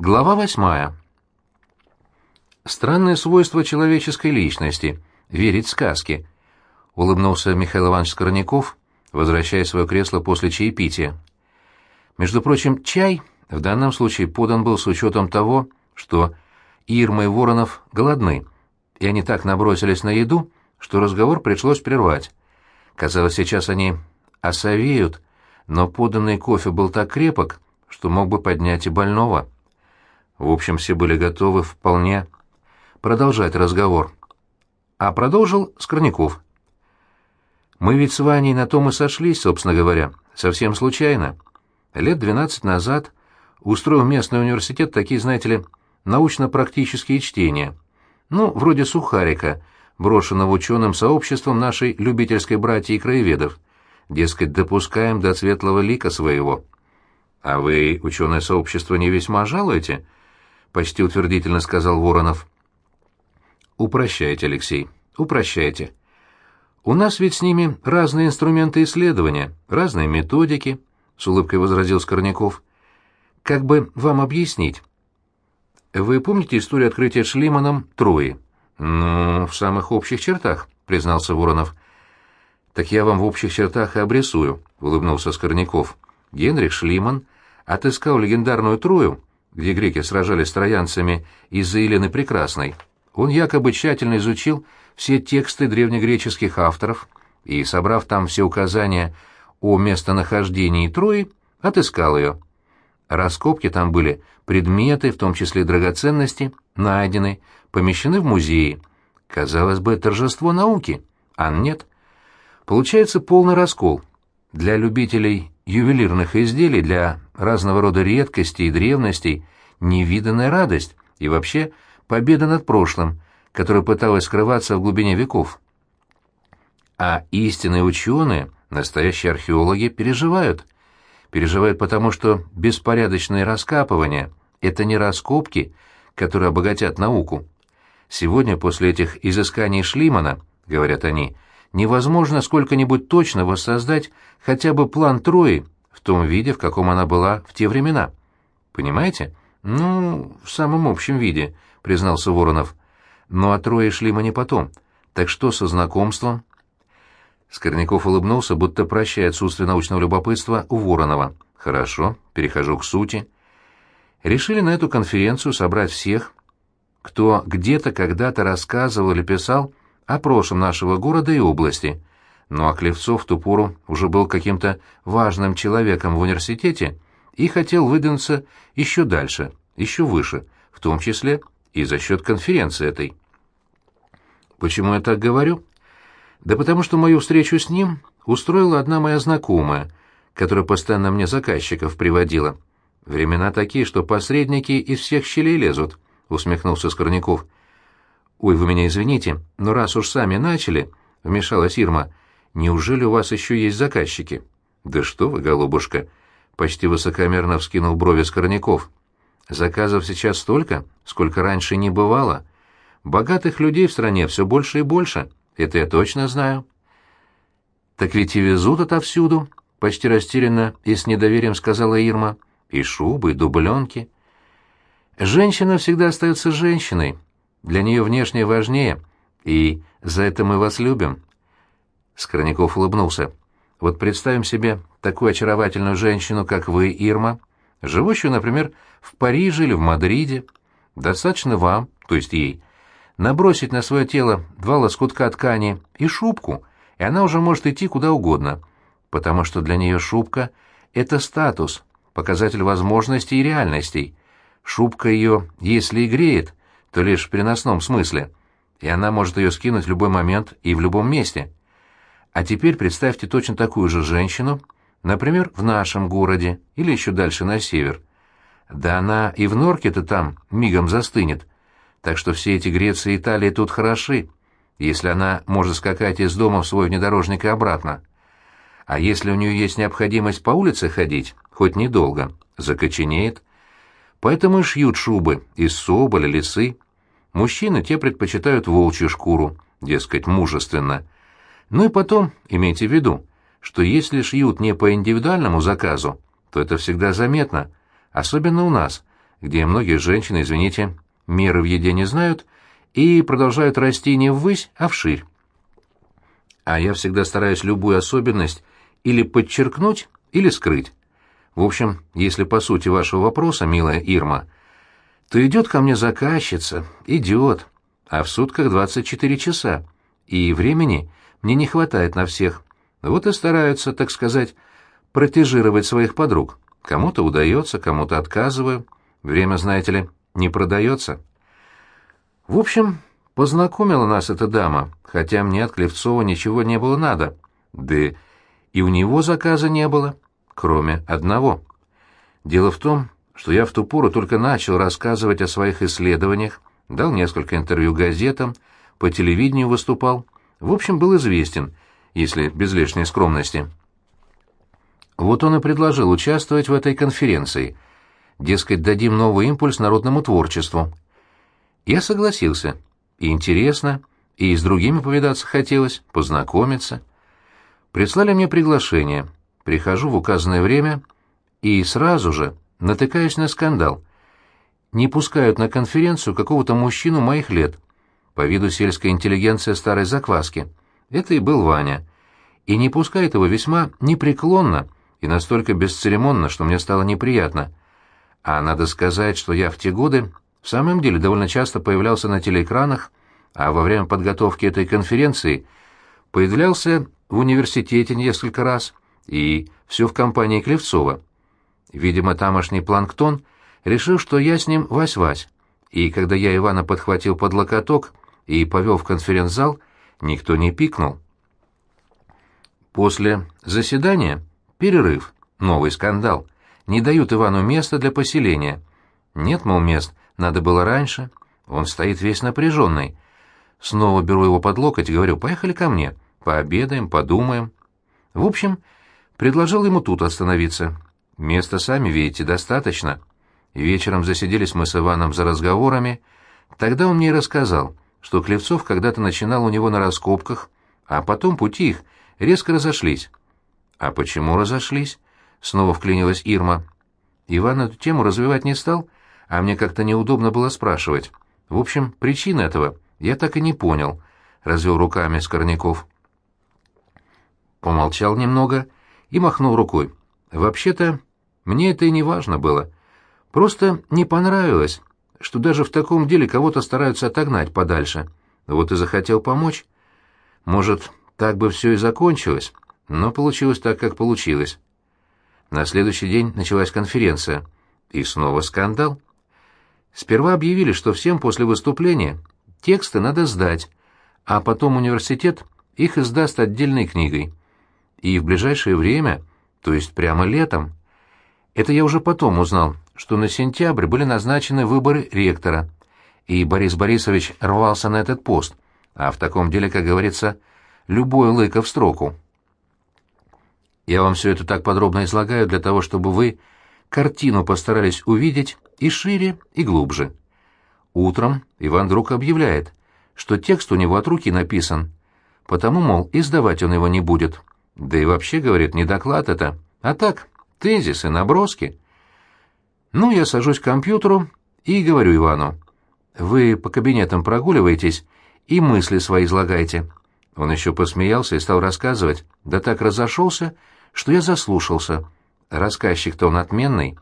Глава восьмая. Странное свойство человеческой личности — верить в сказки, — улыбнулся Михаил Иванович Скорняков, возвращая свое кресло после чаепития. Между прочим, чай в данном случае подан был с учетом того, что Ирма и Воронов голодны, и они так набросились на еду, что разговор пришлось прервать. Казалось, сейчас они осовеют, но поданный кофе был так крепок, что мог бы поднять и больного. В общем, все были готовы вполне продолжать разговор. А продолжил Скорняков. «Мы ведь с Ваней на том и сошлись, собственно говоря, совсем случайно. Лет двенадцать назад устроил местный университет такие, знаете ли, научно-практические чтения. Ну, вроде сухарика, брошенного ученым сообществом нашей любительской братьи краеведов. Дескать, допускаем до светлого лика своего. А вы ученое сообщество не весьма жалуете?» — почти утвердительно сказал Воронов. «Упрощайте, Алексей, упрощайте. У нас ведь с ними разные инструменты исследования, разные методики», — с улыбкой возразил Скорняков. «Как бы вам объяснить?» «Вы помните историю открытия Шлиманом Трои?» «Ну, в самых общих чертах», — признался Воронов. «Так я вам в общих чертах и обрисую», — улыбнулся Скорняков. «Генрих Шлиман отыскал легендарную Трою, где греки сражались с троянцами из-за Елены Прекрасной, он якобы тщательно изучил все тексты древнегреческих авторов и, собрав там все указания о местонахождении Трои, отыскал ее. Раскопки там были, предметы, в том числе драгоценности, найдены, помещены в музее. Казалось бы, торжество науки, а нет. Получается полный раскол. Для любителей ювелирных изделий, для разного рода редкостей и древностей невиданная радость и вообще победа над прошлым, которая пыталась скрываться в глубине веков. А истинные ученые, настоящие археологи, переживают. Переживают потому, что беспорядочные раскапывания — это не раскопки, которые обогатят науку. Сегодня после этих изысканий Шлимана, говорят они, невозможно сколько-нибудь точно воссоздать хотя бы план Трои в том виде, в каком она была в те времена. Понимаете? Ну, в самом общем виде, признался Воронов. Ну, а трое шли мы не потом. Так что со знакомством? Скорняков улыбнулся, будто прощая отсутствие научного любопытства у Воронова. Хорошо, перехожу к сути. Решили на эту конференцию собрать всех, кто где-то когда-то рассказывал или писал о прошлом нашего города и области, ну а Клевцов в ту пору уже был каким-то важным человеком в университете и хотел выдвинуться еще дальше, еще выше, в том числе и за счет конференции этой. Почему я так говорю? Да потому что мою встречу с ним устроила одна моя знакомая, которая постоянно мне заказчиков приводила. Времена такие, что посредники из всех щелей лезут, — усмехнулся Скорняков. — Ой, вы меня извините, но раз уж сами начали, — вмешалась Ирма, — Неужели у вас еще есть заказчики? Да что вы, голубушка, почти высокомерно вскинул брови Скорняков. Заказов сейчас столько, сколько раньше не бывало. Богатых людей в стране все больше и больше, это я точно знаю. Так ведь и везут отовсюду, почти растерянно и с недоверием сказала Ирма. И шубы, и дубленки. Женщина всегда остается женщиной. Для нее внешнее важнее, и за это мы вас любим. Скорняков улыбнулся. «Вот представим себе такую очаровательную женщину, как вы, Ирма, живущую, например, в Париже или в Мадриде. Достаточно вам, то есть ей, набросить на свое тело два лоскутка ткани и шубку, и она уже может идти куда угодно, потому что для нее шубка — это статус, показатель возможностей и реальностей. Шубка ее, если и греет, то лишь в переносном смысле, и она может ее скинуть в любой момент и в любом месте». А теперь представьте точно такую же женщину, например, в нашем городе или еще дальше на север. Да она и в норке-то там мигом застынет. Так что все эти Греции и Италии тут хороши, если она может скакать из дома в свой внедорожник и обратно. А если у нее есть необходимость по улице ходить, хоть недолго, закоченеет. Поэтому и шьют шубы из соболя, лисы. Мужчины те предпочитают волчью шкуру, дескать, мужественно — ну и потом, имейте в виду, что если шьют не по индивидуальному заказу, то это всегда заметно, особенно у нас, где многие женщины, извините, меры в еде не знают и продолжают расти не ввысь, а вширь. А я всегда стараюсь любую особенность или подчеркнуть, или скрыть. В общем, если по сути вашего вопроса, милая Ирма, то идет ко мне заказчица, идет, а в сутках 24 часа, и времени мне не хватает на всех. Вот и стараются, так сказать, протежировать своих подруг. Кому-то удается, кому-то отказываю. Время, знаете ли, не продается. В общем, познакомила нас эта дама, хотя мне от Клевцова ничего не было надо. Да и у него заказа не было, кроме одного. Дело в том, что я в ту пору только начал рассказывать о своих исследованиях, дал несколько интервью газетам, по телевидению выступал, в общем, был известен, если без лишней скромности. Вот он и предложил участвовать в этой конференции. Дескать, дадим новый импульс народному творчеству. Я согласился. И интересно, и с другими повидаться хотелось, познакомиться. Прислали мне приглашение. Прихожу в указанное время и сразу же натыкаюсь на скандал. Не пускают на конференцию какого-то мужчину моих лет. По виду сельская интеллигенция старой закваски. Это и был Ваня. И не пускает его весьма непреклонно, и настолько бесцеремонно, что мне стало неприятно. А надо сказать, что я в те годы в самом деле довольно часто появлялся на телеэкранах, а во время подготовки этой конференции появлялся в университете несколько раз, и все в компании Клевцова. Видимо, тамошний планктон решил, что я с ним вась-вась, и когда я Ивана подхватил под локоток и повел в конференц-зал, никто не пикнул. После заседания Перерыв. Новый скандал. Не дают Ивану места для поселения. Нет, мол, мест. Надо было раньше. Он стоит весь напряженный. Снова беру его под локоть и говорю, поехали ко мне. Пообедаем, подумаем. В общем, предложил ему тут остановиться. Места, сами видите, достаточно. Вечером засиделись мы с Иваном за разговорами. Тогда он мне рассказал, что Клевцов когда-то начинал у него на раскопках, а потом пути их резко разошлись. «А почему разошлись?» — снова вклинилась Ирма. Иван эту тему развивать не стал, а мне как-то неудобно было спрашивать. В общем, причин этого я так и не понял, — развел руками Скорняков. Помолчал немного и махнул рукой. «Вообще-то, мне это и не важно было. Просто не понравилось, что даже в таком деле кого-то стараются отогнать подальше. Вот и захотел помочь. Может, так бы все и закончилось, но получилось так, как получилось. На следующий день началась конференция. И снова скандал. Сперва объявили, что всем после выступления тексты надо сдать, а потом университет их издаст отдельной книгой. И в ближайшее время, то есть прямо летом, это я уже потом узнал, что на сентябрь были назначены выборы ректора, и Борис Борисович рвался на этот пост, а в таком деле, как говорится, любой лыка в строку. Я вам все это так подробно излагаю для того, чтобы вы картину постарались увидеть и шире, и глубже. Утром Иван вдруг объявляет, что текст у него от руки написан, потому, мол, издавать он его не будет. Да и вообще, говорит, не доклад это, а так, тезисы, наброски. Ну, я сажусь к компьютеру и говорю Ивану, вы по кабинетам прогуливаетесь и мысли свои излагайте. Он еще посмеялся и стал рассказывать, да так разошелся, что я заслушался. Рассказчик-то он отменный.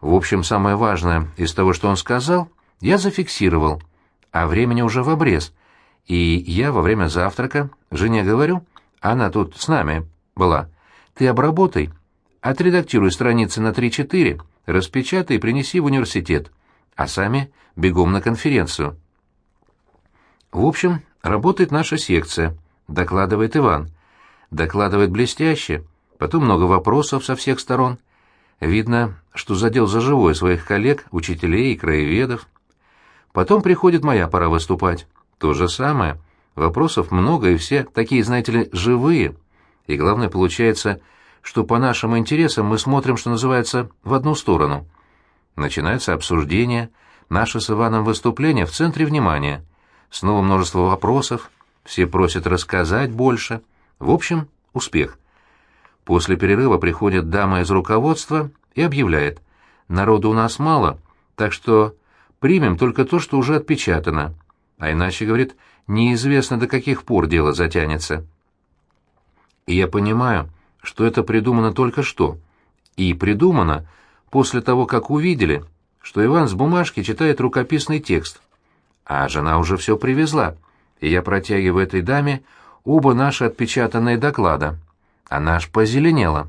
В общем, самое важное из того, что он сказал, я зафиксировал, а времени уже в обрез. И я во время завтрака жене говорю, она тут с нами была, ты обработай, отредактируй страницы на 3-4, распечатай и принеси в университет, а сами бегом на конференцию. В общем, работает наша секция, докладывает Иван докладывает блестяще, потом много вопросов со всех сторон. Видно, что задел за живое своих коллег, учителей и краеведов. Потом приходит моя пора выступать. То же самое. Вопросов много, и все такие, знаете ли, живые. И главное, получается, что по нашим интересам мы смотрим, что называется, в одну сторону. Начинается обсуждение, наше с Иваном выступление в центре внимания. Снова множество вопросов, все просят рассказать больше — в общем, успех. После перерыва приходит дама из руководства и объявляет, народу у нас мало, так что примем только то, что уже отпечатано. А иначе, говорит, неизвестно, до каких пор дело затянется. И я понимаю, что это придумано только что. И придумано после того, как увидели, что Иван с бумажки читает рукописный текст. А жена уже все привезла, и я протягиваю этой даме оба наши отпечатанные доклада. Она аж позеленела.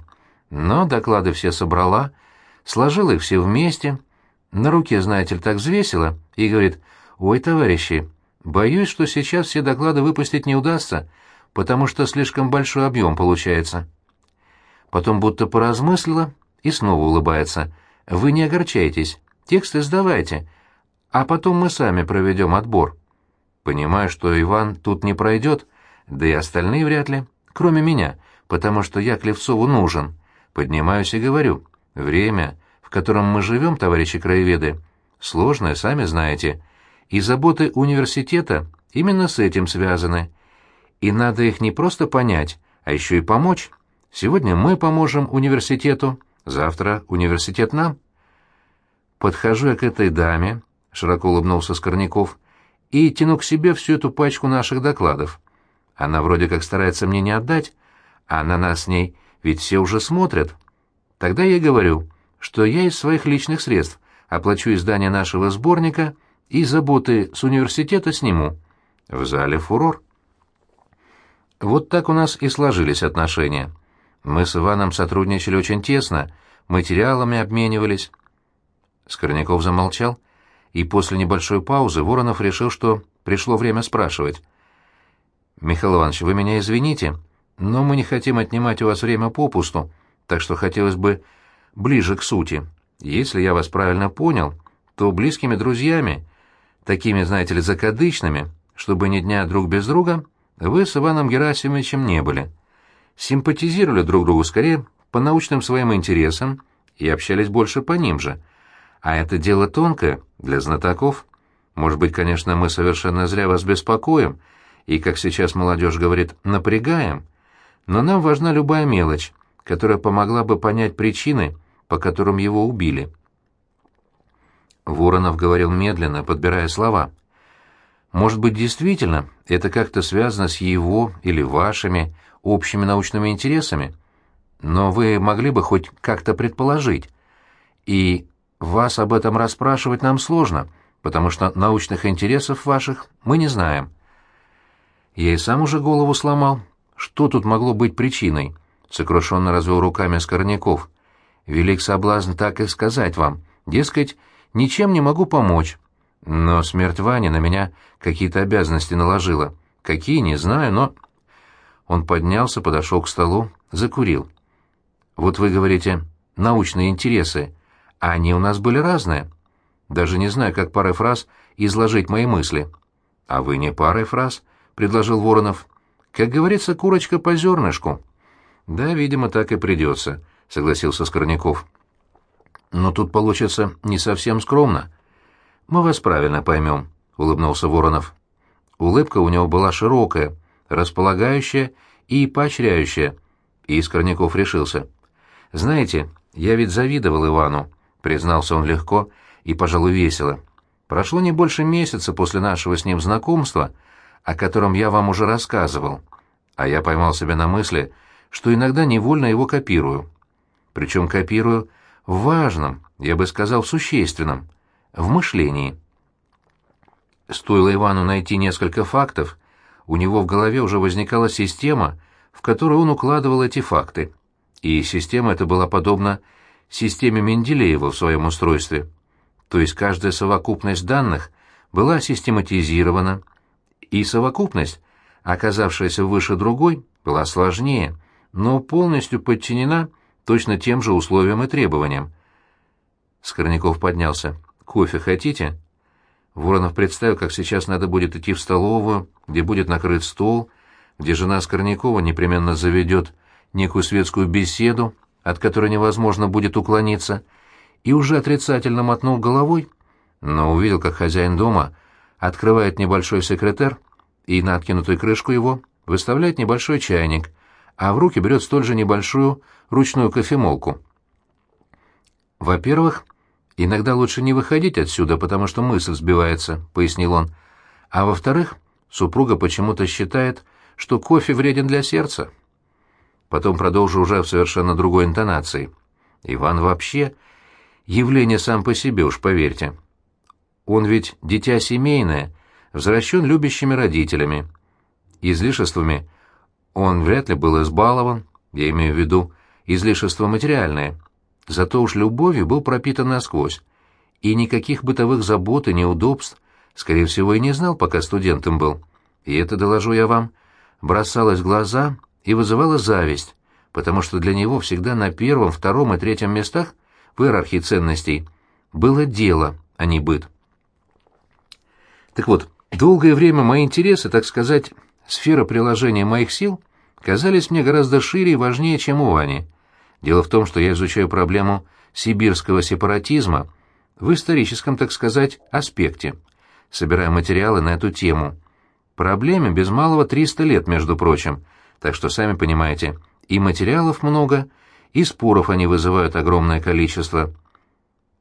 Но доклады все собрала, сложила их все вместе, на руке, знаете ли, так взвесила, и говорит, «Ой, товарищи, боюсь, что сейчас все доклады выпустить не удастся, потому что слишком большой объем получается». Потом будто поразмыслила и снова улыбается. «Вы не огорчайтесь, тексты сдавайте, а потом мы сами проведем отбор». Понимаю, что Иван тут не пройдет, да и остальные вряд ли, кроме меня, потому что я Клевцову нужен. Поднимаюсь и говорю, время, в котором мы живем, товарищи краеведы, сложное, сами знаете, и заботы университета именно с этим связаны. И надо их не просто понять, а еще и помочь. Сегодня мы поможем университету, завтра университет нам. Подхожу я к этой даме, широко улыбнулся Скорняков, и тяну к себе всю эту пачку наших докладов. Она вроде как старается мне не отдать, а на нас с ней ведь все уже смотрят. Тогда я говорю, что я из своих личных средств оплачу издание нашего сборника и заботы с университета сниму. В зале фурор. Вот так у нас и сложились отношения. Мы с Иваном сотрудничали очень тесно, материалами обменивались. Скорняков замолчал, и после небольшой паузы Воронов решил, что пришло время спрашивать. «Михаил Иванович, вы меня извините, но мы не хотим отнимать у вас время попусту, так что хотелось бы ближе к сути. Если я вас правильно понял, то близкими друзьями, такими, знаете ли, закадычными, чтобы ни дня друг без друга, вы с Иваном Герасимовичем не были. Симпатизировали друг другу скорее по научным своим интересам и общались больше по ним же. А это дело тонкое для знатоков. Может быть, конечно, мы совершенно зря вас беспокоим и, как сейчас молодежь говорит, напрягаем, но нам важна любая мелочь, которая помогла бы понять причины, по которым его убили. Воронов говорил медленно, подбирая слова. Может быть, действительно, это как-то связано с его или вашими общими научными интересами? Но вы могли бы хоть как-то предположить. И вас об этом расспрашивать нам сложно, потому что научных интересов ваших мы не знаем. Я и сам уже голову сломал. Что тут могло быть причиной? Сокрушенно развел руками Скорняков. Велик соблазн так и сказать вам. Дескать, ничем не могу помочь. Но смерть Вани на меня какие-то обязанности наложила. Какие, не знаю, но... Он поднялся, подошел к столу, закурил. Вот вы говорите, научные интересы, а они у нас были разные. Даже не знаю, как парой фраз изложить мои мысли. А вы не парой фраз, — предложил Воронов. Как говорится, курочка по зернышку. Да, видимо, так и придется, — согласился Скорняков. Но тут получится не совсем скромно. Мы вас правильно поймем, — улыбнулся Воронов. Улыбка у него была широкая, располагающая и поощряющая, и Скорняков решился. «Знаете, я ведь завидовал Ивану», — признался он легко и, пожалуй, весело. «Прошло не больше месяца после нашего с ним знакомства, о котором я вам уже рассказывал, а я поймал себя на мысли, что иногда невольно его копирую. Причем копирую в важном, я бы сказал, существенном, в мышлении. Стоило Ивану найти несколько фактов, у него в голове уже возникала система, в которую он укладывал эти факты. И система эта была подобна системе Менделеева в своем устройстве. То есть каждая совокупность данных была систематизирована, и совокупность, оказавшаяся выше другой, была сложнее, но полностью подчинена точно тем же условиям и требованиям. Скорняков поднялся. «Кофе хотите?» Воронов представил, как сейчас надо будет идти в столовую, где будет накрыт стол, где жена Скорнякова непременно заведет некую светскую беседу, от которой невозможно будет уклониться, и уже отрицательно мотнул головой, но увидел, как хозяин дома открывает небольшой секретер и на откинутую крышку его выставляет небольшой чайник, а в руки берет столь же небольшую ручную кофемолку. Во-первых, иногда лучше не выходить отсюда, потому что мысль сбивается», — пояснил он. «А во-вторых, супруга почему-то считает, что кофе вреден для сердца». Потом продолжу уже в совершенно другой интонации. «Иван вообще явление сам по себе, уж поверьте. Он ведь дитя семейное, возвращен любящими родителями. Излишествами он вряд ли был избалован, я имею в виду излишество материальное. Зато уж любовью был пропитан насквозь. И никаких бытовых забот и неудобств, скорее всего, и не знал, пока студентом был. И это, доложу я вам, бросалось в глаза и вызывало зависть, потому что для него всегда на первом, втором и третьем местах в иерархии ценностей было дело, а не быт. Так вот, долгое время мои интересы, так сказать, сфера приложения моих сил казались мне гораздо шире и важнее, чем у Вани. Дело в том, что я изучаю проблему сибирского сепаратизма в историческом, так сказать, аспекте, собирая материалы на эту тему. Проблеме без малого 300 лет, между прочим, так что, сами понимаете, и материалов много, и споров они вызывают огромное количество.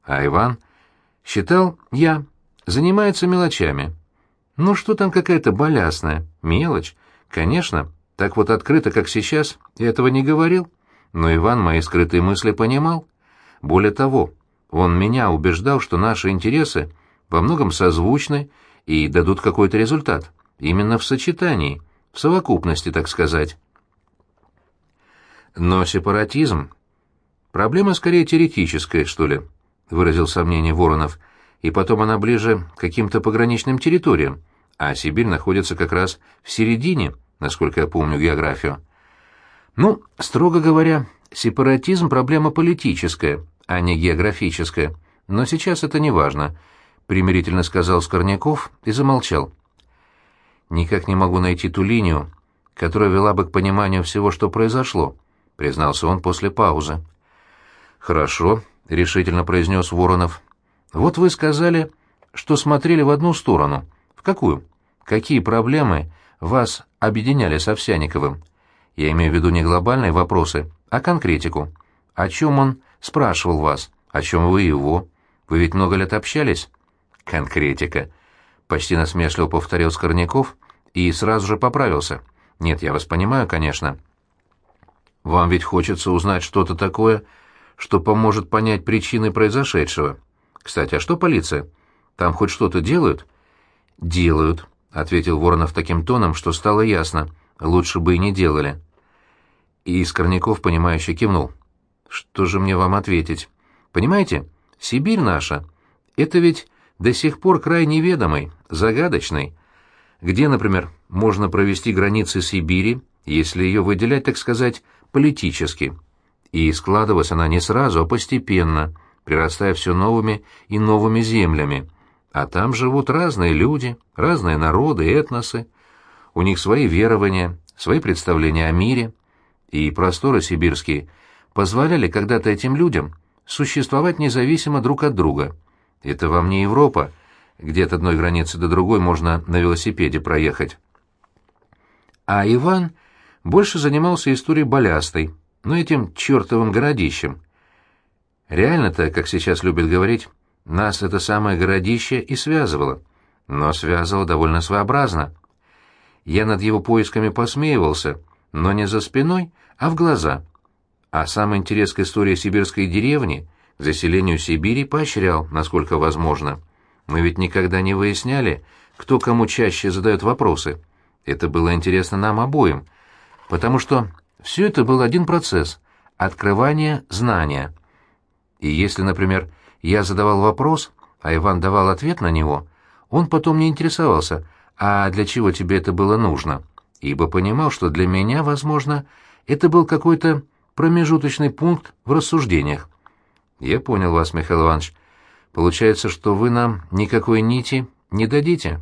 А Иван считал, я, занимается мелочами. Ну что там какая-то балясная, мелочь? Конечно, так вот открыто, как сейчас, я этого не говорил. Но Иван мои скрытые мысли понимал. Более того, он меня убеждал, что наши интересы во многом созвучны и дадут какой-то результат. Именно в сочетании, в совокупности, так сказать. Но сепаратизм... Проблема скорее теоретическая, что ли, — выразил сомнение Воронов. И потом она ближе к каким-то пограничным территориям, а Сибирь находится как раз в середине, насколько я помню географию. Ну, строго говоря, сепаратизм — проблема политическая, а не географическая. Но сейчас это не важно, — примирительно сказал Скорняков и замолчал. Никак не могу найти ту линию, которая вела бы к пониманию всего, что произошло, — признался он после паузы. «Хорошо», — решительно произнес Воронов. «Вот вы сказали, что смотрели в одну сторону. В какую? Какие проблемы вас объединяли с Овсяниковым? Я имею в виду не глобальные вопросы, а конкретику. О чем он спрашивал вас? О чем вы его? Вы ведь много лет общались?» «Конкретика», — почти насмешливо повторил Скорняков и сразу же поправился. «Нет, я вас понимаю, конечно». Вам ведь хочется узнать что-то такое, что поможет понять причины произошедшего. Кстати, а что полиция? Там хоть что-то делают? Делают, ответил Воронов таким тоном, что стало ясно. Лучше бы и не делали. И Скорняков, понимающе кивнул. Что же мне вам ответить? Понимаете, Сибирь наша — это ведь до сих пор край неведомый, загадочный. Где, например, можно провести границы Сибири, если ее выделять, так сказать, политически. И складывалась она не сразу, а постепенно, прирастая все новыми и новыми землями. А там живут разные люди, разные народы, этносы. У них свои верования, свои представления о мире. И просторы сибирские позволяли когда-то этим людям существовать независимо друг от друга. Это вам не Европа, где от одной границы до другой можно на велосипеде проехать. А Иван больше занимался историей Балястой, но этим чертовым городищем. Реально-то, как сейчас любят говорить, нас это самое городище и связывало, но связывало довольно своеобразно. Я над его поисками посмеивался, но не за спиной, а в глаза. А сам интерес к истории сибирской деревни, к заселению Сибири поощрял, насколько возможно. Мы ведь никогда не выясняли, кто кому чаще задает вопросы. Это было интересно нам обоим, потому что все это был один процесс — открывание знания. И если, например, я задавал вопрос, а Иван давал ответ на него, он потом не интересовался, а для чего тебе это было нужно, ибо понимал, что для меня, возможно, это был какой-то промежуточный пункт в рассуждениях. Я понял вас, Михаил Иванович. Получается, что вы нам никакой нити не дадите.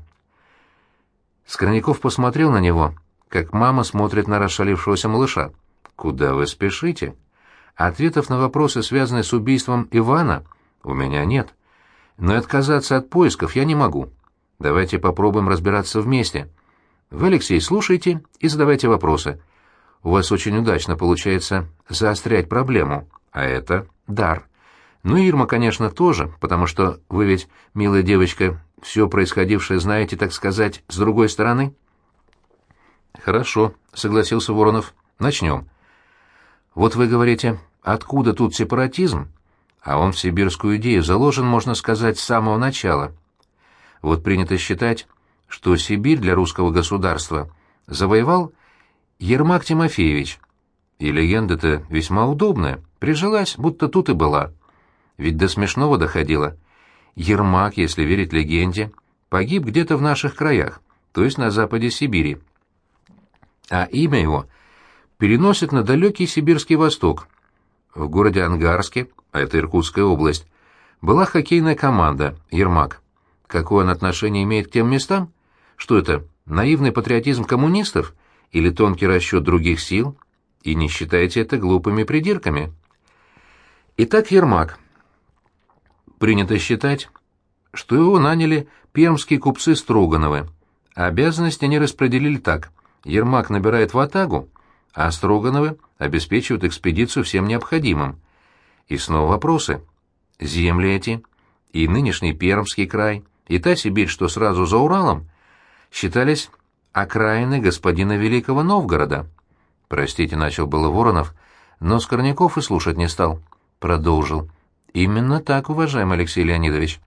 Скорняков посмотрел на него как мама смотрит на расшалившегося малыша. «Куда вы спешите?» Ответов на вопросы, связанные с убийством Ивана, у меня нет. Но и отказаться от поисков я не могу. Давайте попробуем разбираться вместе. Вы, Алексей, слушайте и задавайте вопросы. У вас очень удачно получается заострять проблему, а это дар. Ну и Ирма, конечно, тоже, потому что вы ведь, милая девочка, все происходившее знаете, так сказать, с другой стороны. Хорошо, согласился Воронов. Начнем. Вот вы говорите, откуда тут сепаратизм? А он в сибирскую идею заложен, можно сказать, с самого начала. Вот принято считать, что Сибирь для русского государства завоевал Ермак Тимофеевич. И легенда-то весьма удобная, прижилась, будто тут и была. Ведь до смешного доходило. Ермак, если верить легенде, погиб где-то в наших краях, то есть на западе Сибири. А имя его переносит на далекий сибирский восток. В городе Ангарске, а это Иркутская область, была хоккейная команда «Ермак». Какое он отношение имеет к тем местам? Что это, наивный патриотизм коммунистов или тонкий расчет других сил? И не считайте это глупыми придирками. Итак, Ермак. Принято считать, что его наняли пермские купцы Строгановы. Обязанности они распределили так. Ермак набирает ватагу, а Строгановы обеспечивают экспедицию всем необходимым. И снова вопросы. Земли эти, и нынешний Пермский край, и та Сибирь, что сразу за Уралом, считались окраины господина Великого Новгорода. Простите, начал было Воронов, но Скорняков и слушать не стал. Продолжил. Именно так, уважаемый Алексей Леонидович.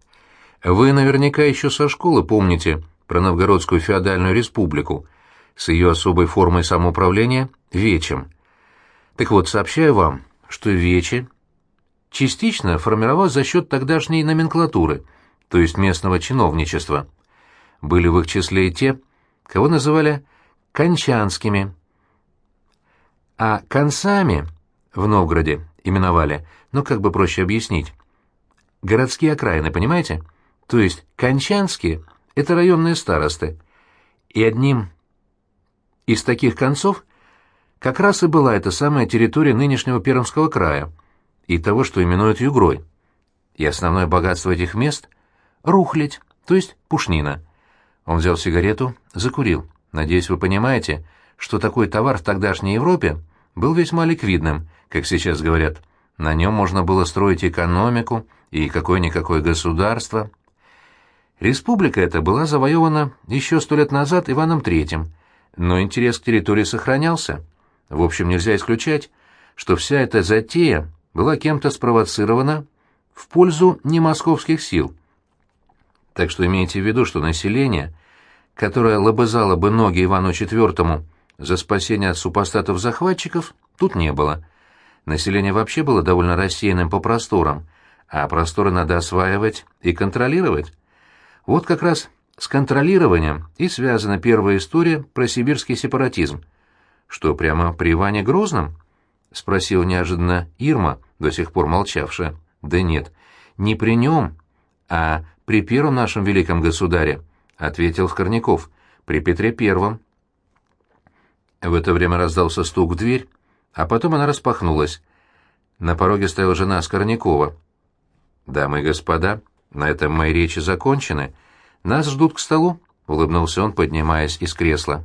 Вы наверняка еще со школы помните про Новгородскую феодальную республику с ее особой формой самоуправления — Вечем. Так вот, сообщаю вам, что Вече частично формировалось за счет тогдашней номенклатуры, то есть местного чиновничества. Были в их числе и те, кого называли кончанскими, а концами в Новгороде именовали, ну как бы проще объяснить, городские окраины, понимаете? То есть кончанские — это районные старосты, и одним из таких концов как раз и была эта самая территория нынешнего Пермского края и того, что именуют Югрой. И основное богатство этих мест — рухлядь, то есть пушнина. Он взял сигарету, закурил. Надеюсь, вы понимаете, что такой товар в тогдашней Европе был весьма ликвидным, как сейчас говорят. На нем можно было строить экономику и какое-никакое государство. Республика эта была завоевана еще сто лет назад Иваном III, но интерес к территории сохранялся. В общем, нельзя исключать, что вся эта затея была кем-то спровоцирована в пользу немосковских сил. Так что имейте в виду, что население, которое лобызало бы ноги Ивану IV за спасение от супостатов-захватчиков, тут не было. Население вообще было довольно рассеянным по просторам, а просторы надо осваивать и контролировать. Вот как раз с контролированием и связана первая история про сибирский сепаратизм. Что, прямо при Иване Грозном? — спросила неожиданно Ирма, до сих пор молчавшая. — Да нет, не при нем, а при первом нашем великом государе, — ответил Скорняков, — при Петре Первом. В это время раздался стук в дверь, а потом она распахнулась. На пороге стояла жена Скорнякова. «Дамы и господа, на этом мои речи закончены. Нас ждут к столу», — улыбнулся он, поднимаясь из кресла.